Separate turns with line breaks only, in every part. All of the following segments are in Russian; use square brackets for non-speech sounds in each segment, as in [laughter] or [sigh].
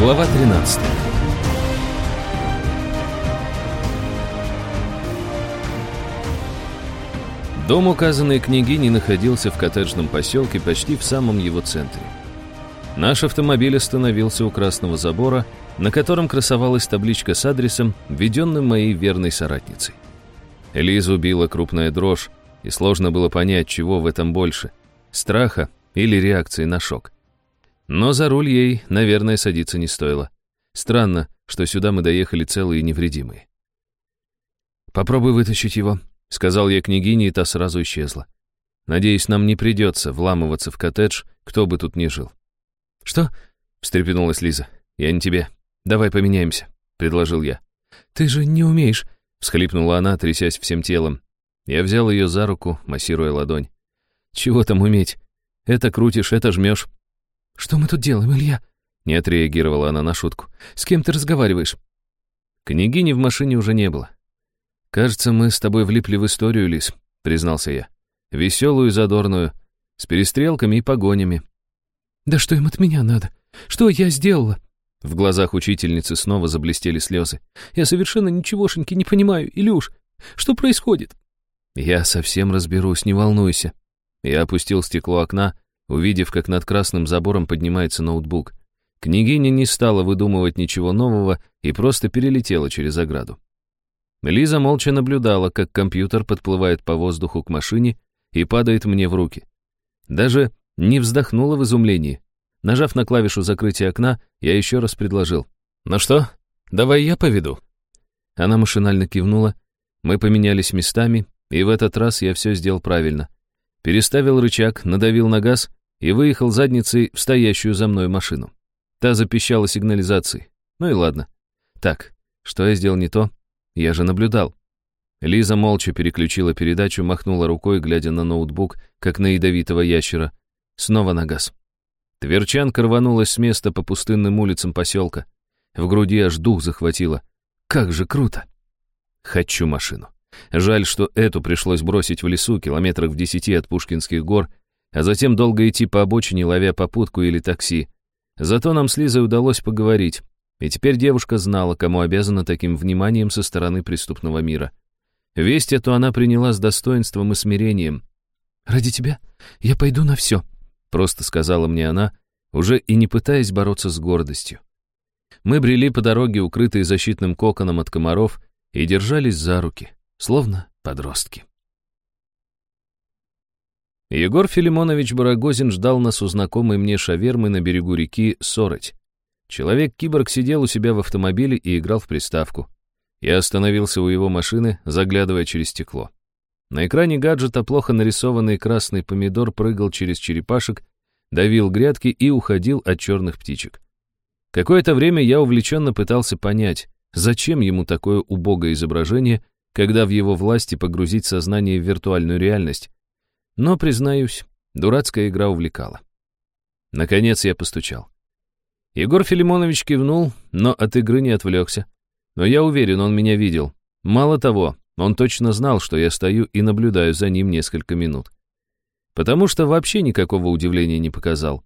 Глава 13 Дом указанной княгини находился в коттеджном поселке почти в самом его центре. Наш автомобиль остановился у красного забора, на котором красовалась табличка с адресом, введенным моей верной соратницей. Элизу била крупная дрожь, и сложно было понять, чего в этом больше — страха или реакции на шок. Но за руль ей, наверное, садиться не стоило. Странно, что сюда мы доехали целые и невредимые. «Попробуй вытащить его», — сказал я княгине, и та сразу исчезла. «Надеюсь, нам не придется вламываться в коттедж, кто бы тут ни жил». «Что?» — встрепенулась Лиза. «Я не тебе. Давай поменяемся», — предложил я. «Ты же не умеешь», — всхлипнула она, трясясь всем телом. Я взял ее за руку, массируя ладонь. «Чего там уметь? Это крутишь, это жмешь». «Что мы тут делаем, Илья?» Не отреагировала она на шутку. «С кем ты разговариваешь?» Княгини в машине уже не было. «Кажется, мы с тобой влипли в историю, Лис», — признался я. «Веселую задорную, с перестрелками и погонями». «Да что им от меня надо? Что я сделала?» В глазах учительницы снова заблестели слезы. «Я совершенно ничегошеньки не понимаю, Илюш. Что происходит?» «Я совсем разберусь, не волнуйся». Я опустил стекло окна, увидев, как над красным забором поднимается ноутбук. Княгиня не стала выдумывать ничего нового и просто перелетела через ограду. Лиза молча наблюдала, как компьютер подплывает по воздуху к машине и падает мне в руки. Даже не вздохнула в изумлении. Нажав на клавишу закрытия окна, я еще раз предложил. «Ну что, давай я поведу?» Она машинально кивнула. Мы поменялись местами, и в этот раз я все сделал правильно. Переставил рычаг, надавил на газ и выехал задницей в стоящую за мной машину. Та запищала сигнализацией. Ну и ладно. Так, что я сделал не то? Я же наблюдал. Лиза молча переключила передачу, махнула рукой, глядя на ноутбук, как на ядовитого ящера. Снова на газ. Тверчанка рванулась с места по пустынным улицам поселка. В груди аж дух захватило. Как же круто! Хочу машину. Жаль, что эту пришлось бросить в лесу, километрах в десяти от Пушкинских гор, а затем долго идти по обочине, ловя попутку или такси. Зато нам с Лизой удалось поговорить, и теперь девушка знала, кому обязана таким вниманием со стороны преступного мира. Весть эту она приняла с достоинством и смирением. «Ради тебя я пойду на все», — просто сказала мне она, уже и не пытаясь бороться с гордостью. Мы брели по дороге, укрытые защитным коконом от комаров, и держались за руки, словно подростки. Егор Филимонович Барагозин ждал нас у знакомой мне шавермы на берегу реки Сороть. Человек-киборг сидел у себя в автомобиле и играл в приставку. Я остановился у его машины, заглядывая через стекло. На экране гаджета плохо нарисованный красный помидор прыгал через черепашек, давил грядки и уходил от черных птичек. Какое-то время я увлеченно пытался понять, зачем ему такое убогое изображение, когда в его власти погрузить сознание в виртуальную реальность, но, признаюсь, дурацкая игра увлекала. Наконец я постучал. Егор Филимонович кивнул, но от игры не отвлекся. Но я уверен, он меня видел. Мало того, он точно знал, что я стою и наблюдаю за ним несколько минут. Потому что вообще никакого удивления не показал.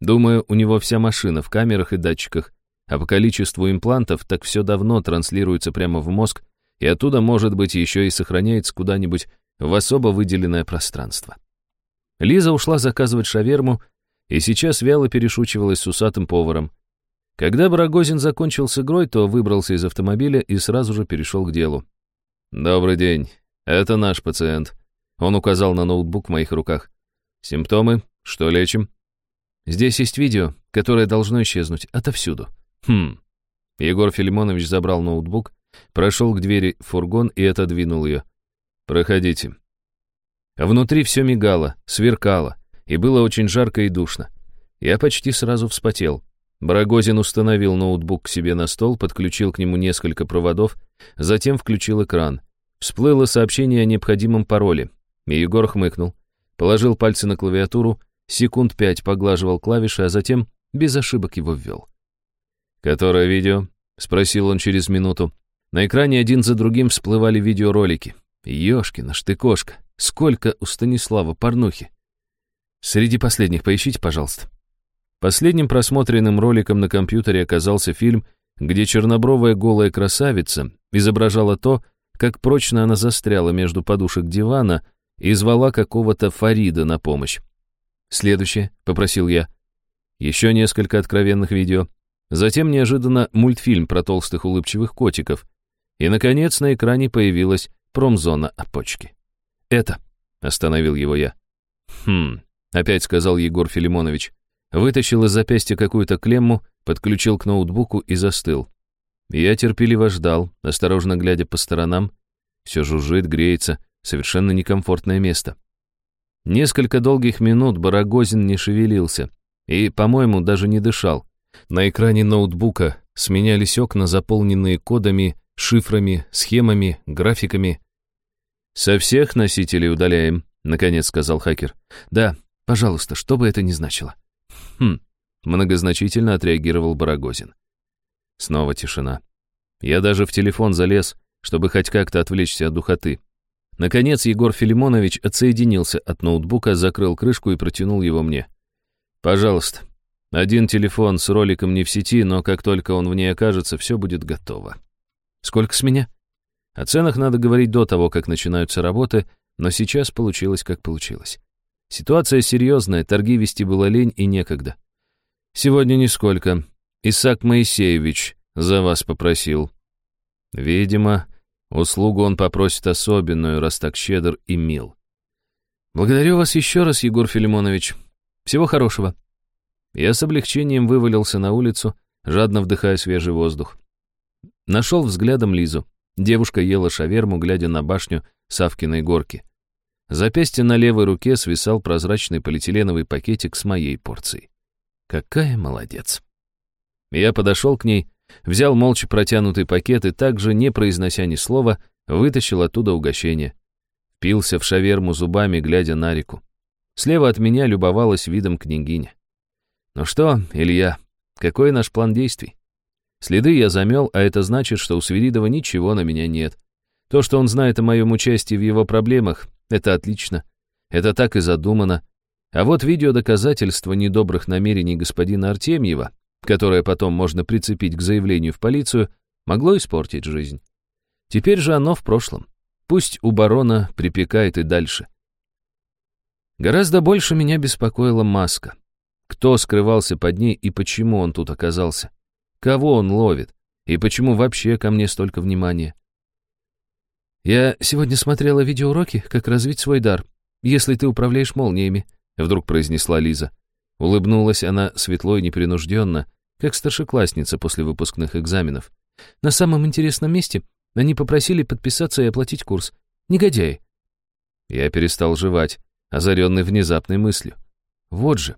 Думаю, у него вся машина в камерах и датчиках, а по количеству имплантов так все давно транслируется прямо в мозг, и оттуда, может быть, еще и сохраняется куда-нибудь в особо выделенное пространство. Лиза ушла заказывать шаверму и сейчас вяло перешучивалась с усатым поваром. Когда Барагозин закончил с игрой, то выбрался из автомобиля и сразу же перешел к делу. «Добрый день. Это наш пациент». Он указал на ноутбук в моих руках. «Симптомы? Что лечим?» «Здесь есть видео, которое должно исчезнуть отовсюду». «Хм». Егор Филимонович забрал ноутбук, прошел к двери фургон и отодвинул ее. «Проходите». Внутри все мигало, сверкало, и было очень жарко и душно. Я почти сразу вспотел. Барагозин установил ноутбук к себе на стол, подключил к нему несколько проводов, затем включил экран. Всплыло сообщение о необходимом пароле. И Егор хмыкнул. Положил пальцы на клавиатуру, секунд пять поглаживал клавиши, а затем без ошибок его ввел. «Которое видео?» — спросил он через минуту. На экране один за другим всплывали видеоролики. Ёшкина ж ты кошка, сколько у Станислава порнухи. Среди последних поищите, пожалуйста. Последним просмотренным роликом на компьютере оказался фильм, где чернобровая голая красавица изображала то, как прочно она застряла между подушек дивана и звала какого-то Фарида на помощь. «Следующее», — попросил я. Еще несколько откровенных видео. Затем неожиданно мультфильм про толстых улыбчивых котиков. И, наконец, на экране появилась промзона опочки. «Это», — остановил его я. «Хм», — опять сказал Егор Филимонович. Вытащил из запястья какую-то клемму, подключил к ноутбуку и застыл. Я терпеливо ждал, осторожно глядя по сторонам. Все жужжит, греется, совершенно некомфортное место. Несколько долгих минут Барагозин не шевелился и, по-моему, даже не дышал. На экране ноутбука сменялись окна, заполненные кодами, шифрами, схемами, графиками. «Со всех носителей удаляем», — наконец сказал хакер. «Да, пожалуйста, что бы это ни значило». «Хм», — многозначительно отреагировал Барагозин. Снова тишина. Я даже в телефон залез, чтобы хоть как-то отвлечься от духоты. Наконец Егор Филимонович отсоединился от ноутбука, закрыл крышку и протянул его мне. «Пожалуйста. Один телефон с роликом не в сети, но как только он в ней окажется, все будет готово». «Сколько с меня?» О ценах надо говорить до того, как начинаются работы, но сейчас получилось, как получилось. Ситуация серьезная, торги вести было лень и некогда. «Сегодня нисколько. Исаак Моисеевич за вас попросил». Видимо, Услугу он попросит особенную, раз так щедр и мил. Благодарю вас еще раз, Егор Филимонович. Всего хорошего. Я с облегчением вывалился на улицу, жадно вдыхая свежий воздух. Нашел взглядом Лизу. Девушка ела шаверму, глядя на башню Савкиной горки. Запястье на левой руке свисал прозрачный полиэтиленовый пакетик с моей порцией. Какая молодец. Я подошел к ней, Взял молча протянутый пакет и также, не произнося ни слова, вытащил оттуда угощение. Пился в шаверму зубами, глядя на реку. Слева от меня любовалась видом княгиня. «Ну что, Илья, какой наш план действий?» Следы я замел, а это значит, что у Свиридова ничего на меня нет. То, что он знает о моем участии в его проблемах, это отлично. Это так и задумано. А вот видеодоказательства недобрых намерений господина Артемьева которое потом можно прицепить к заявлению в полицию, могло испортить жизнь. Теперь же оно в прошлом. Пусть у барона припекает и дальше. Гораздо больше меня беспокоила маска. Кто скрывался под ней и почему он тут оказался? Кого он ловит? И почему вообще ко мне столько внимания? «Я сегодня смотрела видеоуроки, как развить свой дар, если ты управляешь молниями», — вдруг произнесла Лиза. Улыбнулась она светло и непринужденно, как старшеклассница после выпускных экзаменов. На самом интересном месте они попросили подписаться и оплатить курс. Негодяи. Я перестал жевать, озаренный внезапной мыслью. Вот же.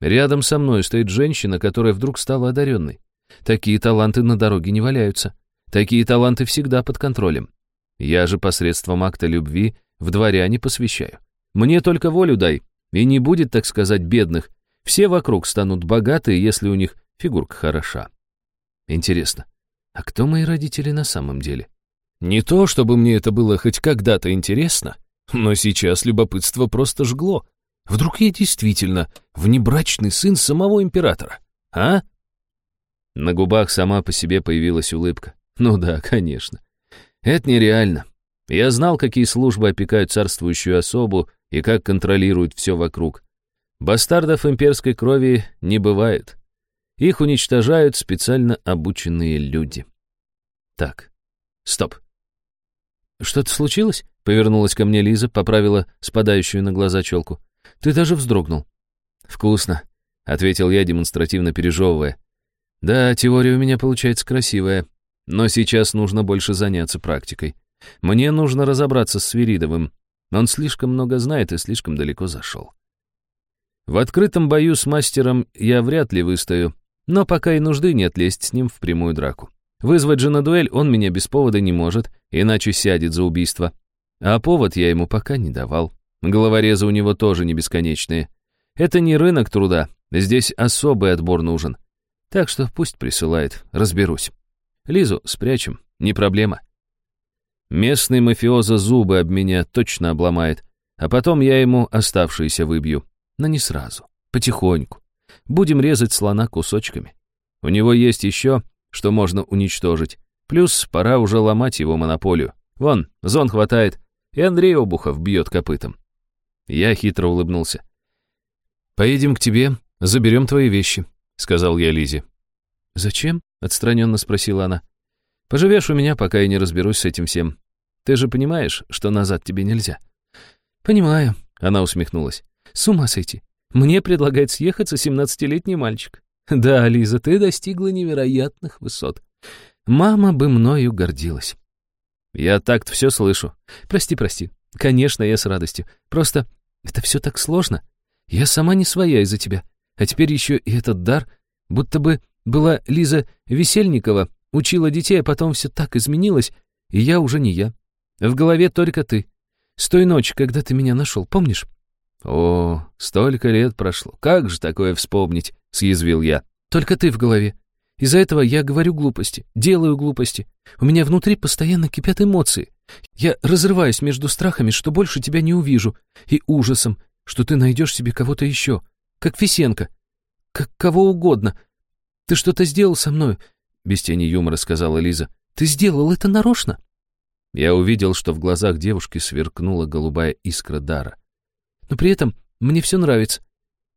Рядом со мной стоит женщина, которая вдруг стала одаренной. Такие таланты на дороге не валяются. Такие таланты всегда под контролем. Я же посредством акта любви в дворяне посвящаю. Мне только волю дай, и не будет, так сказать, бедных, все вокруг станут богатые, если у них фигурка хороша. Интересно, а кто мои родители на самом деле? Не то, чтобы мне это было хоть когда-то интересно, но сейчас любопытство просто жгло. Вдруг я действительно внебрачный сын самого императора, а? На губах сама по себе появилась улыбка. Ну да, конечно. Это нереально. Я знал, какие службы опекают царствующую особу и как контролируют все вокруг. Бастардов имперской крови не бывает. Их уничтожают специально обученные люди. Так, стоп. Что-то случилось? Повернулась ко мне Лиза, поправила спадающую на глаза челку. Ты даже вздрогнул. Вкусно, ответил я, демонстративно пережевывая. Да, теория у меня получается красивая, но сейчас нужно больше заняться практикой. Мне нужно разобраться с Свиридовым. Он слишком много знает и слишком далеко зашел. В открытом бою с мастером я вряд ли выстою, но пока и нужды нет лезть с ним в прямую драку. Вызвать же на дуэль он меня без повода не может, иначе сядет за убийство. А повод я ему пока не давал. Головорезы у него тоже не бесконечные. Это не рынок труда, здесь особый отбор нужен. Так что пусть присылает, разберусь. Лизу спрячем, не проблема. Местный мафиоза зубы об меня точно обломает, а потом я ему оставшиеся выбью. Но не сразу, потихоньку. будем резать слона кусочками. У него есть еще, что можно уничтожить. Плюс пора уже ломать его монополию. Вон, зон хватает, и Андрей Обухов бьет копытом. Я хитро улыбнулся. «Поедем к тебе, заберем твои вещи», — сказал я Лизе. «Зачем?» — отстраненно спросила она. «Поживешь у меня, пока я не разберусь с этим всем. Ты же понимаешь, что назад тебе нельзя?» «Понимаю», — она усмехнулась. «С ума сойти. Мне предлагает съехаться семнадцатилетний мальчик. [laughs] Да, Лиза, ты достигла невероятных высот. Мама бы мною гордилась». «Я так-то все слышу. Прости, прости. Конечно, я с радостью. Просто это все так сложно. Я сама не своя из-за тебя. А теперь еще и этот дар, будто бы была Лиза Весельникова, учила детей, а потом все так изменилось, и я уже не я. В голове только ты. С той ночи, когда ты меня нашел, помнишь? О, столько лет прошло. Как же такое вспомнить? Съязвил я. Только ты в голове. Из-за этого я говорю глупости, делаю глупости. У меня внутри постоянно кипят эмоции. Я разрываюсь между страхами, что больше тебя не увижу, и ужасом, что ты найдешь себе кого-то еще, как Фисенко, как кого угодно. Ты что-то сделал со мной, без тени юмора сказала Лиза. Ты сделал это нарочно? Я увидел, что в глазах девушки сверкнула голубая искра дара. Но при этом мне все нравится.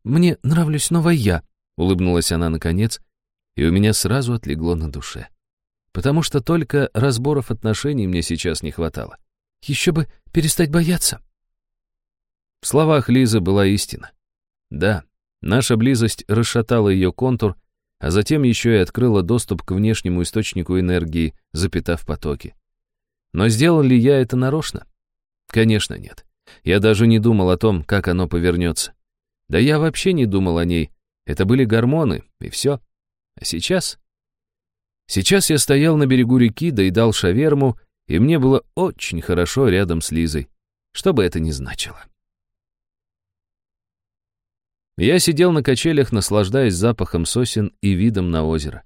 Мне нравлюсь снова я, улыбнулась она наконец, и у меня сразу отлегло на душе. Потому что только разборов отношений мне сейчас не хватало. Еще бы перестать бояться. В словах Лизы была истина. Да, наша близость расшатала ее контур, а затем еще и открыла доступ к внешнему источнику энергии, запитав потоки. Но сделал ли я это нарочно? Конечно, нет. Я даже не думал о том, как оно повернется. Да я вообще не думал о ней. Это были гормоны, и все. А сейчас? Сейчас я стоял на берегу реки, доедал шаверму, и мне было очень хорошо рядом с Лизой, что бы это ни значило. Я сидел на качелях, наслаждаясь запахом сосен и видом на озеро.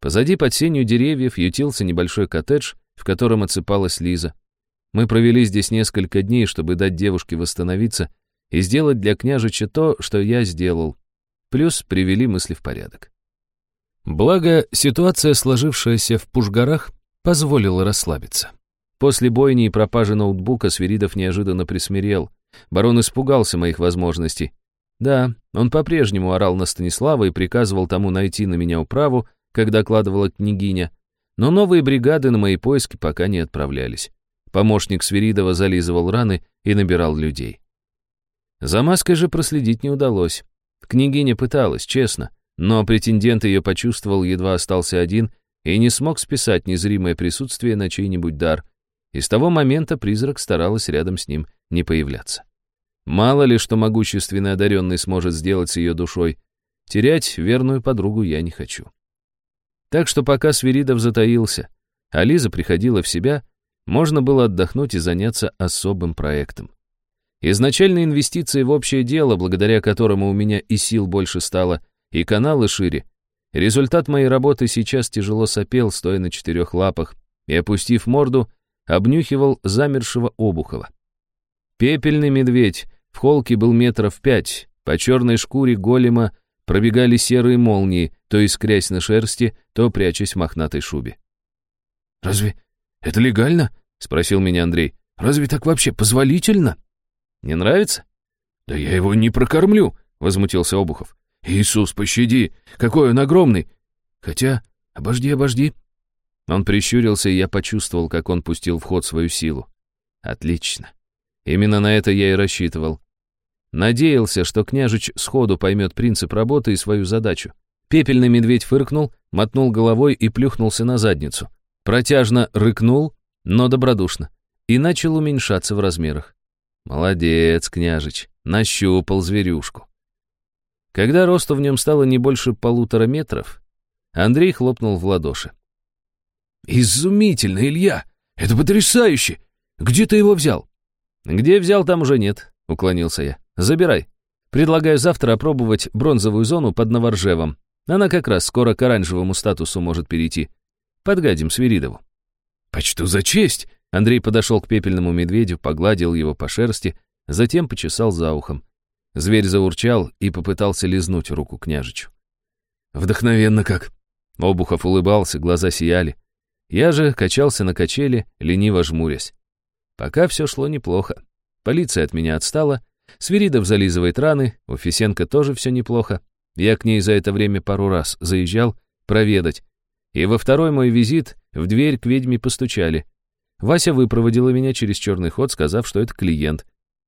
Позади под сенью деревьев ютился небольшой коттедж, в котором отсыпалась Лиза. Мы провели здесь несколько дней, чтобы дать девушке восстановиться и сделать для княжича то, что я сделал. Плюс привели мысли в порядок. Благо, ситуация, сложившаяся в Пушгарах, позволила расслабиться. После бойни и пропажи ноутбука Свиридов неожиданно присмирел. Барон испугался моих возможностей. Да, он по-прежнему орал на Станислава и приказывал тому найти на меня управу, когда докладывала княгиня, но новые бригады на мои поиски пока не отправлялись. Помощник Свиридова зализывал раны и набирал людей. За маской же проследить не удалось. Княгиня пыталась, честно, но претендент ее почувствовал, едва остался один, и не смог списать незримое присутствие на чей-нибудь дар. И с того момента призрак старалась рядом с ним не появляться. Мало ли, что могущественный одаренный сможет сделать с ее душой. Терять верную подругу я не хочу. Так что пока Свиридов затаился, а Лиза приходила в себя, можно было отдохнуть и заняться особым проектом. Изначально инвестиции в общее дело, благодаря которому у меня и сил больше стало, и каналы шире. Результат моей работы сейчас тяжело сопел, стоя на четырех лапах, и, опустив морду, обнюхивал замершего Обухова. Пепельный медведь в холке был метров пять, по черной шкуре голема пробегали серые молнии, то искрясь на шерсти, то прячась в мохнатой шубе.
«Разве это легально?» — спросил меня Андрей. «Разве так вообще позволительно?»
«Не нравится?»
«Да я его не прокормлю», — возмутился Обухов. «Иисус, пощади! Какой он огромный! Хотя, обожди, обожди!»
Он прищурился, и я почувствовал, как он пустил в ход свою силу. «Отлично. Именно на это я и рассчитывал. Надеялся, что княжич сходу поймет принцип работы и свою задачу. Пепельный медведь фыркнул, мотнул головой и плюхнулся на задницу. Протяжно рыкнул, но добродушно, и начал уменьшаться в размерах. Молодец, княжич, нащупал зверюшку. Когда росту в нем стало не больше полутора метров, Андрей хлопнул в ладоши.
«Изумительно, Илья! Это потрясающе! Где ты его взял?»
«Где взял, там уже нет», — уклонился я. «Забирай. Предлагаю завтра опробовать бронзовую зону под Новоржевом. Она как раз скоро к оранжевому статусу может перейти. Подгадим Свиридову».
«Почту за честь!»
Андрей подошел к пепельному медведю, погладил его по шерсти, затем почесал за ухом. Зверь заурчал и попытался лизнуть руку княжичу.
«Вдохновенно как!»
Обухов улыбался, глаза сияли. Я же качался на качели, лениво жмурясь. Пока все шло неплохо. Полиция от меня отстала, Свиридов зализывает раны, у Фисенко тоже все неплохо. Я к ней за это время пару раз заезжал проведать. И во второй мой визит в дверь к ведьме постучали. Вася выпроводила меня через черный ход, сказав, что это клиент.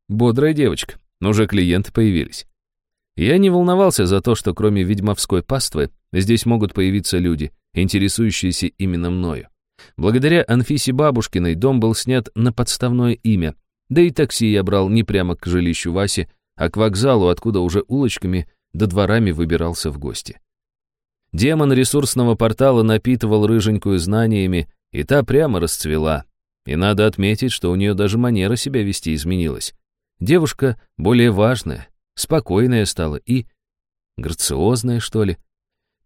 Бодрая девочка, но уже клиенты появились. Я не волновался за то, что кроме ведьмовской паствы здесь могут появиться люди, интересующиеся именно мною. Благодаря Анфисе Бабушкиной дом был снят на подставное имя, да и такси я брал не прямо к жилищу Васи, а к вокзалу, откуда уже улочками до дворами выбирался в гости. Демон ресурсного портала напитывал рыженькую знаниями, и та прямо расцвела. И надо отметить, что у нее даже манера себя вести изменилась. Девушка более важная, спокойная стала и... грациозная, что ли.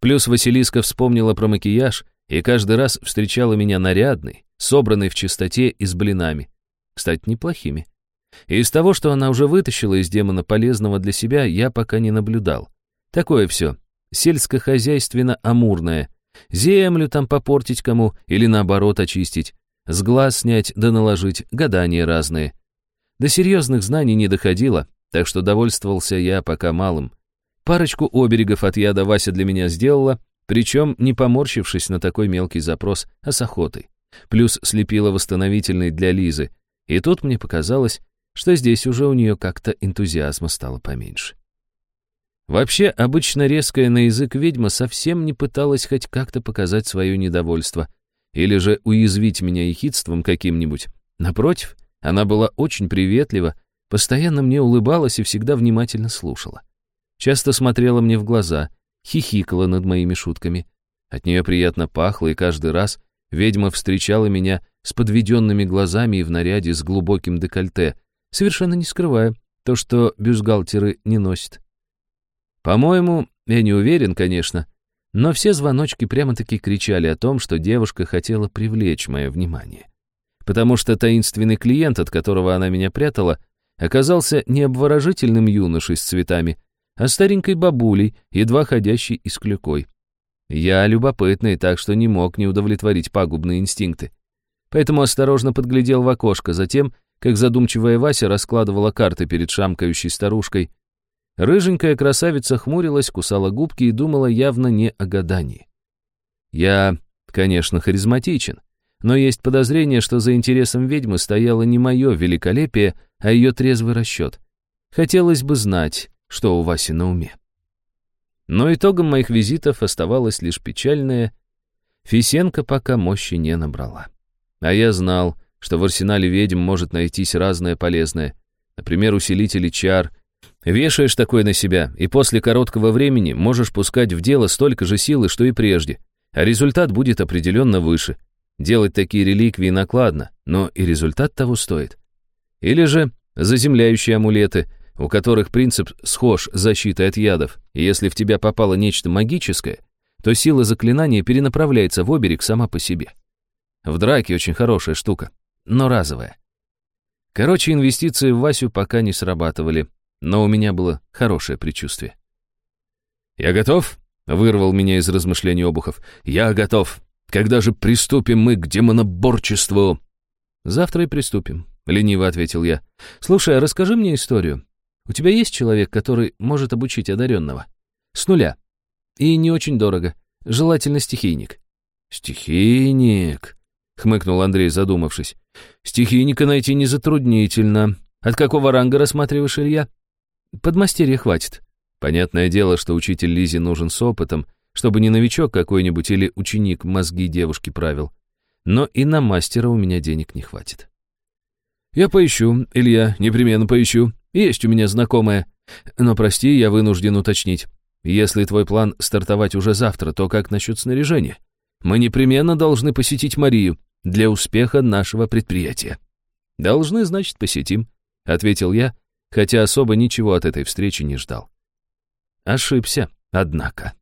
Плюс Василиска вспомнила про макияж и каждый раз встречала меня нарядной, собранной в чистоте и с блинами. Кстати, неплохими. И из того, что она уже вытащила из демона полезного для себя, я пока не наблюдал. Такое все. Сельскохозяйственно-амурное. Землю там попортить кому или наоборот очистить. С глаз снять да наложить, гадания разные. До серьезных знаний не доходило, так что довольствовался я пока малым. Парочку оберегов от яда Вася для меня сделала, причем не поморщившись на такой мелкий запрос, а с охотой. Плюс слепила восстановительный для Лизы, и тут мне показалось, что здесь уже у нее как-то энтузиазма стало поменьше. Вообще, обычно резкая на язык ведьма совсем не пыталась хоть как-то показать свое недовольство или же уязвить меня ехидством каким-нибудь. Напротив, она была очень приветлива, постоянно мне улыбалась и всегда внимательно слушала. Часто смотрела мне в глаза, хихикала над моими шутками. От нее приятно пахло, и каждый раз ведьма встречала меня с подведенными глазами и в наряде с глубоким декольте, совершенно не скрывая то, что бюстгальтеры не носят. По-моему, я не уверен, конечно, но все звоночки прямо-таки кричали о том, что девушка хотела привлечь мое внимание. Потому что таинственный клиент, от которого она меня прятала, оказался не обворожительным юношей с цветами, а старенькой бабулей, едва ходящей из клюкой. Я любопытный, так что не мог не удовлетворить пагубные инстинкты поэтому осторожно подглядел в окошко, затем, как задумчивая Вася раскладывала карты перед шамкающей старушкой. Рыженькая красавица хмурилась, кусала губки и думала явно не о гадании. Я, конечно, харизматичен, но есть подозрение, что за интересом ведьмы стояло не мое великолепие, а ее трезвый расчет. Хотелось бы знать, что у Васи на уме. Но итогом моих визитов оставалось лишь печальное. Фисенко пока мощи не набрала. А я знал, что в арсенале ведьм может найтись разное полезное. Например, усилители чар. Вешаешь такое на себя, и после короткого времени можешь пускать в дело столько же силы, что и прежде. А результат будет определенно выше. Делать такие реликвии накладно, но и результат того стоит. Или же заземляющие амулеты, у которых принцип схож с защитой от ядов, и если в тебя попало нечто магическое, то сила заклинания перенаправляется в оберег сама по себе. В драке очень хорошая штука, но разовая. Короче, инвестиции в Васю пока не срабатывали, но у меня было хорошее предчувствие. «Я готов?» — вырвал меня из размышлений Обухов. «Я готов. Когда же приступим мы к демоноборчеству?» «Завтра и приступим», — лениво ответил я. «Слушай, а расскажи мне историю. У тебя есть человек, который может обучить одаренного? С нуля. И не очень дорого. Желательно стихийник».
«Стихийник», хмыкнул Андрей, задумавшись. Стихийника найти не затруднительно. От какого ранга рассматриваешь, Илья?
Подмастерья хватит. Понятное дело, что учитель Лизе нужен с опытом, чтобы не новичок какой-нибудь или ученик мозги девушки правил. Но и на мастера у меня денег не хватит.
Я поищу, Илья, непременно поищу. Есть у меня знакомая. Но прости, я вынужден уточнить. Если твой план стартовать уже завтра, то как насчет снаряжения? Мы непременно должны посетить Марию для успеха нашего предприятия.
Должны, значит, посетим, ответил я, хотя особо ничего от этой встречи не ждал. Ошибся, однако.